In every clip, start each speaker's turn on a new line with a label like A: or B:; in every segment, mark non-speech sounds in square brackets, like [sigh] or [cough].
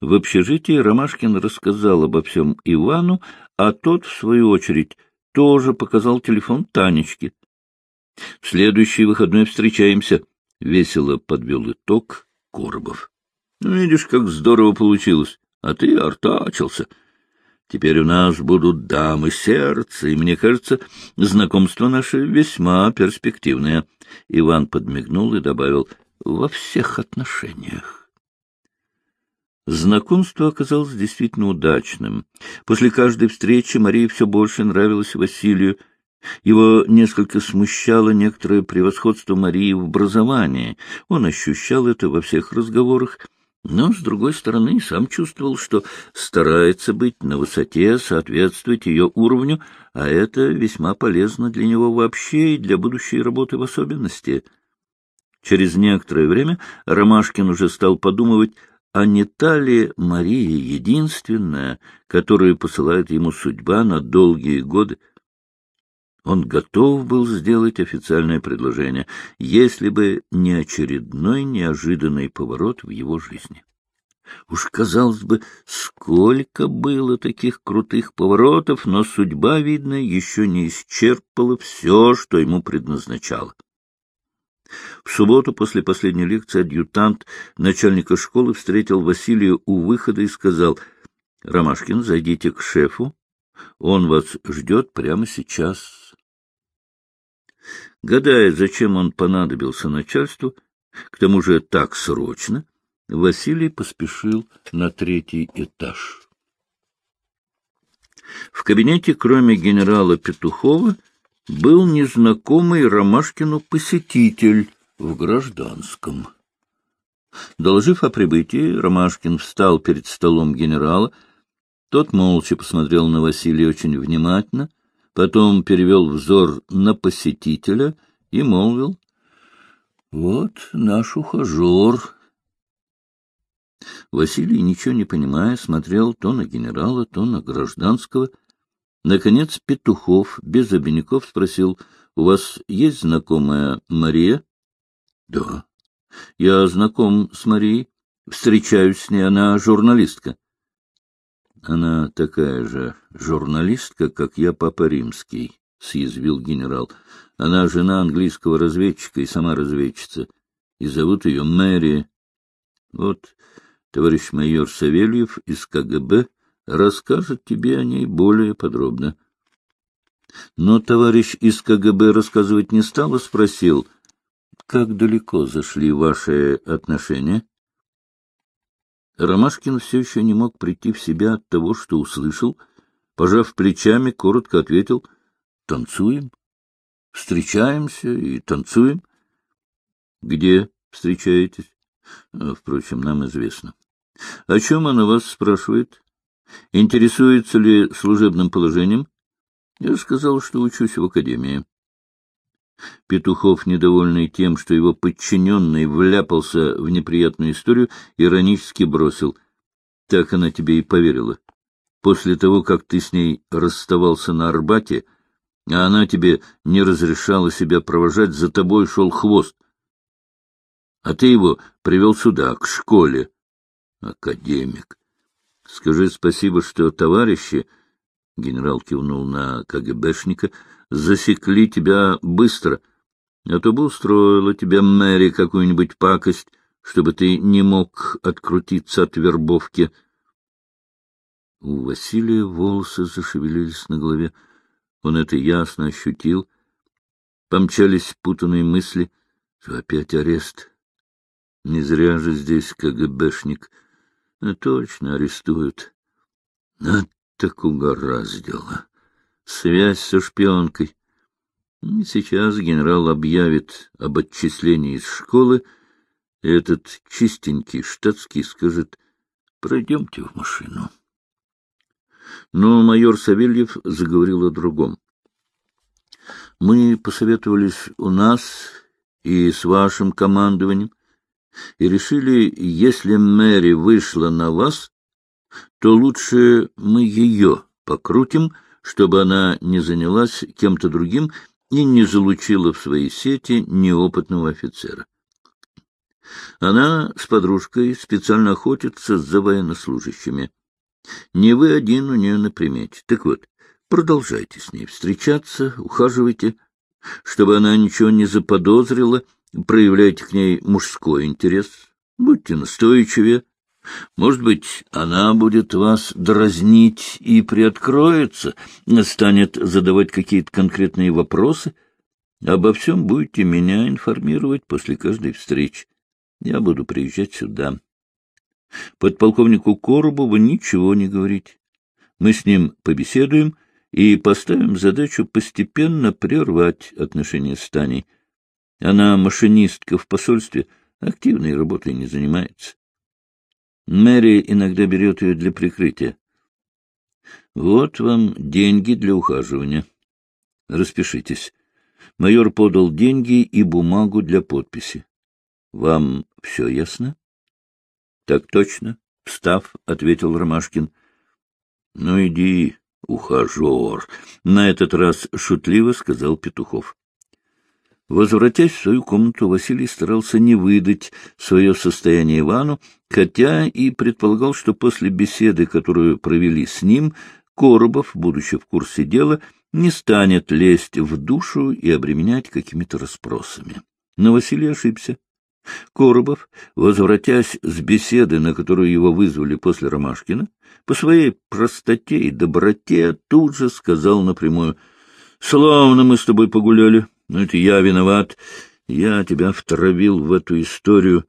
A: В общежитии Ромашкин рассказал обо всем Ивану, а тот, в свою очередь, тоже показал телефон Танечке. — В следующий выходной встречаемся, — весело подвел итог Коробов. — Ну, видишь, как здорово получилось, а ты артачился. Теперь у нас будут дамы сердца, и, мне кажется, знакомство наше весьма перспективное. Иван подмигнул и добавил — во всех отношениях. Знакомство оказалось действительно удачным. После каждой встречи Мария все больше нравилась Василию. Его несколько смущало некоторое превосходство Марии в образовании. Он ощущал это во всех разговорах, но, с другой стороны, сам чувствовал, что старается быть на высоте, соответствовать ее уровню, а это весьма полезно для него вообще и для будущей работы в особенности. Через некоторое время Ромашкин уже стал подумывать, а не та ли Мария единственная, которую посылает ему судьба на долгие годы, он готов был сделать официальное предложение, если бы не очередной неожиданный поворот в его жизни. Уж, казалось бы, сколько было таких крутых поворотов, но судьба, видно, еще не исчерпала все, что ему предназначало. В субботу после последней лекции адъютант начальника школы встретил Василия у выхода и сказал, — Ромашкин, зайдите к шефу, он вас ждет прямо сейчас. Гадая, зачем он понадобился начальству, к тому же так срочно, Василий поспешил на третий этаж. В кабинете, кроме генерала Петухова, был незнакомый Ромашкину посетитель в гражданском. Доложив о прибытии, Ромашкин встал перед столом генерала. Тот молча посмотрел на Василия очень внимательно, потом перевел взор на посетителя и молвил, — Вот наш ухажер. Василий, ничего не понимая, смотрел то на генерала, то на гражданского. Наконец Петухов без обиняков спросил, — У вас есть знакомая Мария? — Да. — Я знаком с Марией. Встречаюсь с ней, она журналистка. — она такая же журналистка, как я, Папа Римский, — съязвил генерал. Она жена английского разведчика и сама разведчица, и зовут ее Мэри. Вот товарищ майор Савельев из КГБ расскажет тебе о ней более подробно. Но товарищ из КГБ рассказывать не стал и спросил, как далеко зашли ваши отношения? Ромашкин все еще не мог прийти в себя от того, что услышал. Пожав плечами, коротко ответил — танцуем. Встречаемся и танцуем. — Где встречаетесь? А, впрочем, нам известно. — О чем она вас спрашивает? Интересуется ли служебным положением? Я сказал, что учусь в академии. Петухов, недовольный тем, что его подчиненный вляпался в неприятную историю, иронически бросил. Так она тебе и поверила. После того, как ты с ней расставался на Арбате, а она тебе не разрешала себя провожать, за тобой шел хвост. А ты его привел сюда, к школе. Академик. Скажи спасибо, что товарищи, — генерал кивнул на КГБшника, — засекли тебя быстро, а то бы устроила тебе Мэри какую-нибудь пакость, чтобы ты не мог открутиться от вербовки. У Василия волосы зашевелились на голове. Он это ясно ощутил. Помчались путанные мысли, опять арест. Не зря же здесь КГБшник. Точно арестуют. А так угораздило связь со шпионкой. И сейчас генерал объявит об отчислении из школы, этот чистенький штатский скажет «Пройдемте в машину». Но майор Савельев заговорил о другом. «Мы посоветовались у нас и с вашим командованием, и решили, если Мэри вышла на вас, то лучше мы ее покрутим, — чтобы она не занялась кем-то другим и не залучила в свои сети неопытного офицера. Она с подружкой специально охотится за военнослужащими. Не вы один у нее на примете. Так вот, продолжайте с ней встречаться, ухаживайте, чтобы она ничего не заподозрила, проявляйте к ней мужской интерес, будьте настойчивее. Может быть, она будет вас дразнить и приоткроется, станет задавать какие-то конкретные вопросы. Обо всем будете меня информировать после каждой встречи. Я буду приезжать сюда. Подполковнику Коробову ничего не говорить. Мы с ним побеседуем и поставим задачу постепенно прервать отношения с Таней. Она машинистка в посольстве, активной работой не занимается. Мэри иногда берет ее для прикрытия. Вот вам деньги для ухаживания. Распишитесь. Майор подал деньги и бумагу для подписи. Вам все ясно? — Так точно, — встав, — ответил Ромашкин. — Ну, иди, ухажер, — на этот раз шутливо сказал Петухов. Возвратясь в свою комнату, Василий старался не выдать свое состояние Ивану, хотя и предполагал, что после беседы, которую провели с ним, Коробов, будучи в курсе дела, не станет лезть в душу и обременять какими-то расспросами. Но Василий ошибся. Коробов, возвратясь с беседы, на которую его вызвали после Ромашкина, по своей простоте и доброте тут же сказал напрямую, «Славно мы с тобой погуляли, но это я виноват, я тебя втравил в эту историю.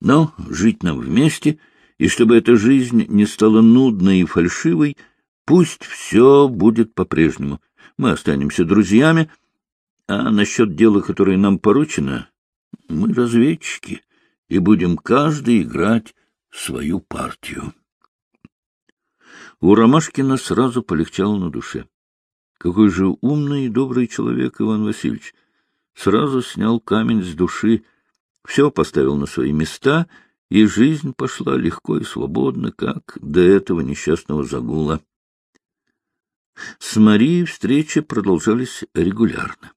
A: Но жить нам вместе, и чтобы эта жизнь не стала нудной и фальшивой, пусть все будет по-прежнему. Мы останемся друзьями, а насчет дела, которое нам поручено, мы разведчики и будем каждый играть свою партию. У Ромашкина сразу полегчало на душе. Какой же умный и добрый человек Иван Васильевич! Сразу снял камень с души, все поставил на свои места, и жизнь пошла легко и свободно, как до этого несчастного загула. С Марией встречи продолжались регулярно.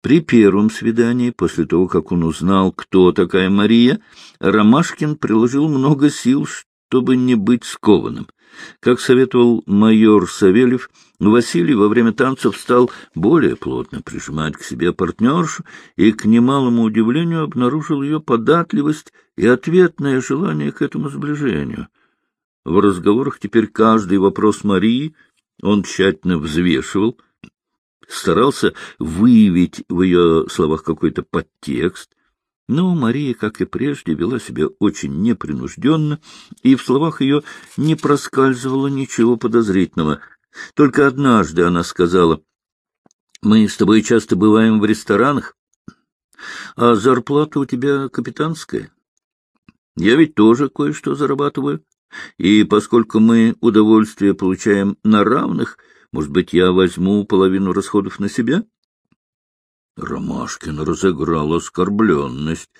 A: При первом свидании, после того, как он узнал, кто такая Мария, Ромашкин приложил много сил, чтобы не быть скованным. Как советовал майор Савельев, Василий во время танцев стал более плотно прижимать к себе партнершу и, к немалому удивлению, обнаружил ее податливость и ответное желание к этому сближению. В разговорах теперь каждый вопрос Марии он тщательно взвешивал — старался выявить в ее словах какой-то подтекст, но Мария, как и прежде, вела себя очень непринужденно, и в словах ее не проскальзывало ничего подозрительного. Только однажды она сказала, «Мы с тобой часто бываем в ресторанах, а зарплата у тебя капитанская. Я ведь тоже кое-что зарабатываю, и поскольку мы удовольствие получаем на равных — может быть, я возьму половину расходов на себя? Ромашкин разыграл оскорбленность.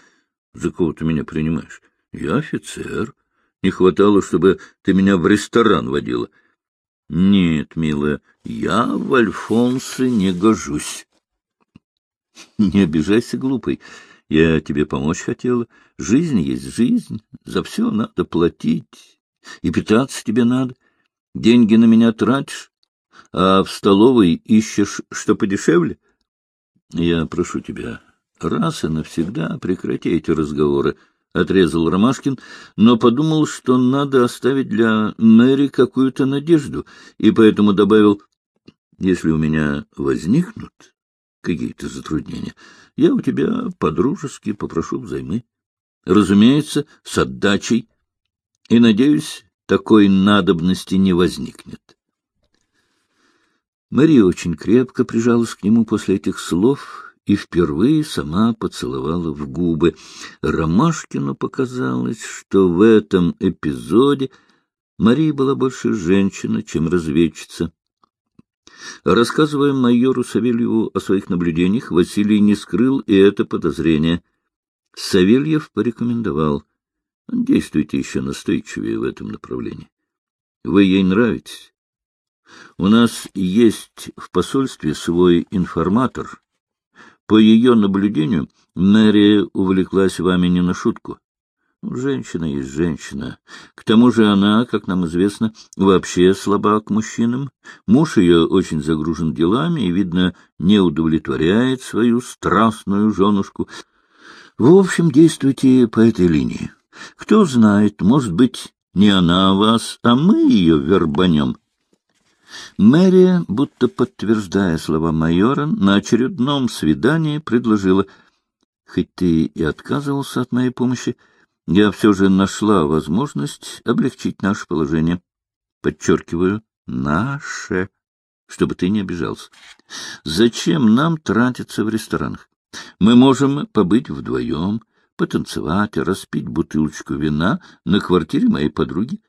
A: За кого ты меня принимаешь? Я офицер. Не хватало, чтобы ты меня в ресторан водила. Нет, милая, я в Альфонсы не гожусь. Не обижайся, глупый. Я тебе помочь хотела. Жизнь есть жизнь. За все надо платить. И питаться тебе надо. Деньги на меня тратишь, а в столовой ищешь что подешевле? Я прошу тебя, раз и навсегда прекрати эти разговоры, — отрезал Ромашкин, но подумал, что надо оставить для Мэри какую-то надежду, и поэтому добавил, если у меня возникнут какие-то затруднения, я у тебя по-дружески попрошу взаймы. Разумеется, с отдачей, и, надеюсь, такой надобности не возникнет. Мария очень крепко прижалась к нему после этих слов и впервые сама поцеловала в губы. Ромашкину показалось, что в этом эпизоде Мария была больше женщина, чем разведчица. Рассказывая майору Савельеву о своих наблюдениях, Василий не скрыл и это подозрение. Савельев порекомендовал. Действуйте еще настойчивее в этом направлении. Вы ей нравитесь. У нас есть в посольстве свой информатор. По ее наблюдению, Мэри увлеклась вами не на шутку. Женщина есть женщина. К тому же она, как нам известно, вообще слаба к мужчинам. Муж ее очень загружен делами и, видно, не удовлетворяет свою страстную женушку. В общем, действуйте по этой линии. Кто знает, может быть, не она вас, а мы ее вербанем. Мэри, будто подтверждая слова майора, на очередном свидании предложила, «Хоть ты и отказывался от моей помощи, — я все же нашла возможность облегчить наше положение. Подчеркиваю, наше, чтобы ты не обижался. Зачем нам тратиться в ресторанах? Мы можем побыть вдвоем, потанцевать, распить бутылочку вина на квартире моей подруги.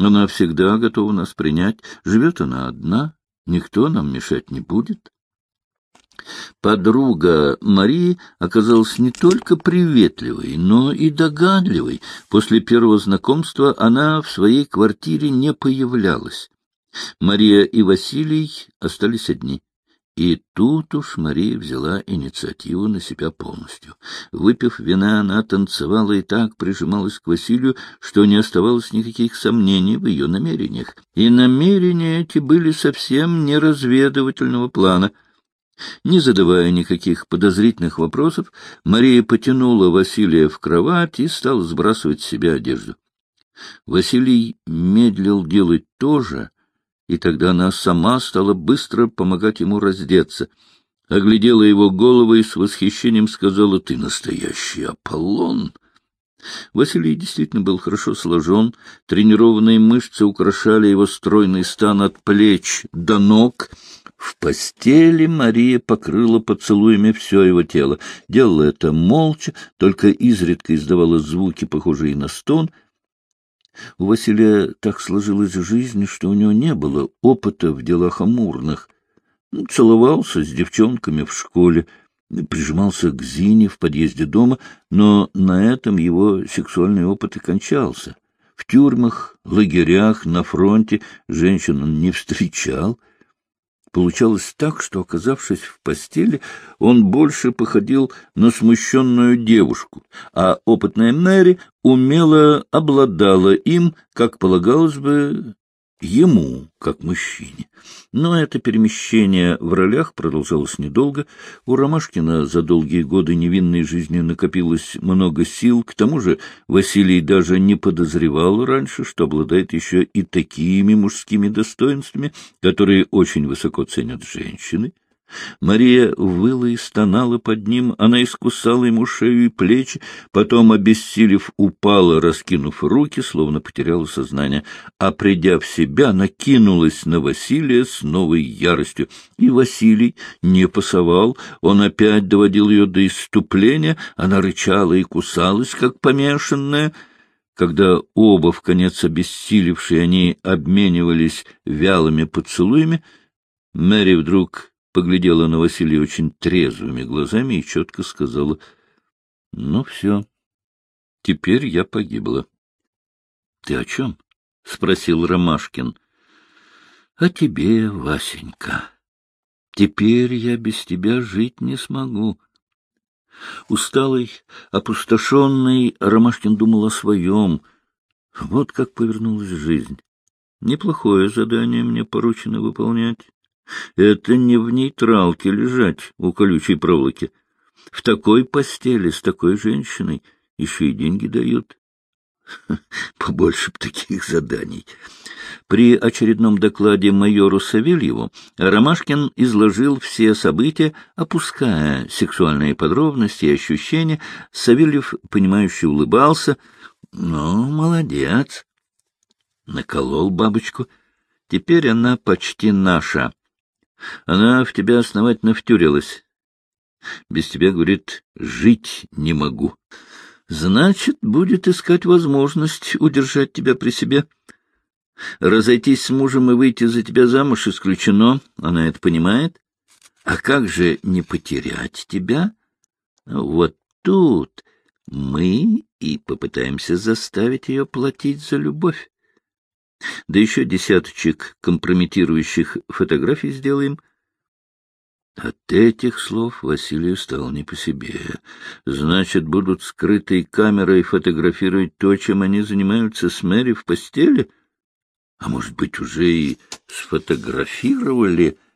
A: Она всегда готова нас принять. Живет она одна, никто нам мешать не будет. Подруга Марии оказалась не только приветливой, но и догадливой. После первого знакомства она в своей квартире не появлялась. Мария и Василий остались одни. И тут уж Мария взяла инициативу на себя полностью. Выпив вина, она танцевала и так прижималась к Василию, что не оставалось никаких сомнений в ее намерениях. И намерения эти были совсем не разведывательного плана — не задавая никаких подозрительных вопросов, Мария потянула Василия в кровать и стала сбрасывать с себя одежду. Василий медлил делать то же, и тогда она сама стала быстро помогать ему раздеться. Оглядела его голову и с восхищением сказала, — Ты настоящий Аполлон! Василий действительно был хорошо сложен, тренированные мышцы украшали его стройный стан от плеч до ног. В постели Мария покрыла поцелуями все его тело. Делала это молча, только изредка издавала звуки, похожие на стон. У Василия так сложилась жизнь, что у него не было опыта в делах амурных. Ну, целовался с девчонками в школе, прижимался к Зине в подъезде дома, но на этом его сексуальный опыт и кончался. В тюрьмах, лагерях, на фронте женщин он не встречал. Получалось так, что, оказавшись в постели, он больше походил на смущенную девушку, а опытная Мэри умело обладала им, как полагалось бы, ему, как мужчине. Но это перемещение в ролях продолжалось недолго. У Ромашкина за долгие годы невинной жизни накопилось много сил. К тому же Василий даже не подозревал раньше, что обладает еще и такими мужскими достоинствами, которые очень высоко ценят женщины. Мария выла и стонала под ним, она искусала ему шею и плечи, потом, обессилев, упала, раскинув руки, словно потеряла сознание, а, придя в себя, накинулась на Василия с новой яростью. И Василий не пасовал, он опять доводил ее до иступления, она рычала и кусалась, как помешанная. Когда оба, в конец обессилевшие, они обменивались вялыми поцелуями, Мэри вдруг поглядела на Василия очень трезвыми глазами и четко сказала, — Ну, все, теперь я погибла. — Ты о чем? — спросил Ромашкин. — О тебе, Васенька. Теперь я без тебя жить не смогу. Усталый, опустошенный, Ромашкин думал о своем. Вот как повернулась жизнь. Неплохое задание мне поручено выполнять. Это не в нейтралке лежать у колючей проволоки. В такой постели с такой женщиной еще и деньги дают. [laughs] Побольше б таких заданий. При очередном докладе майору Савельеву Ромашкин изложил все события, опуская сексуальные подробности и ощущения. Савельев, понимающе улыбался. — Ну, молодец. Наколол бабочку. Теперь она почти наша. Она в тебя основательно втюрилась. Без тебя, говорит, жить не могу. Значит, будет искать возможность удержать тебя при себе. Разойтись с мужем и выйти за тебя замуж исключено, она это понимает. А как же не потерять тебя? Вот тут мы и попытаемся заставить ее платить за любовь. Да еще десяточек компрометирующих фотографий сделаем. От этих слов Василию стало не по себе. Значит, будут скрытой камерой фотографировать то, чем они занимаются с Мэри в постели? А может быть, уже и сфотографировали —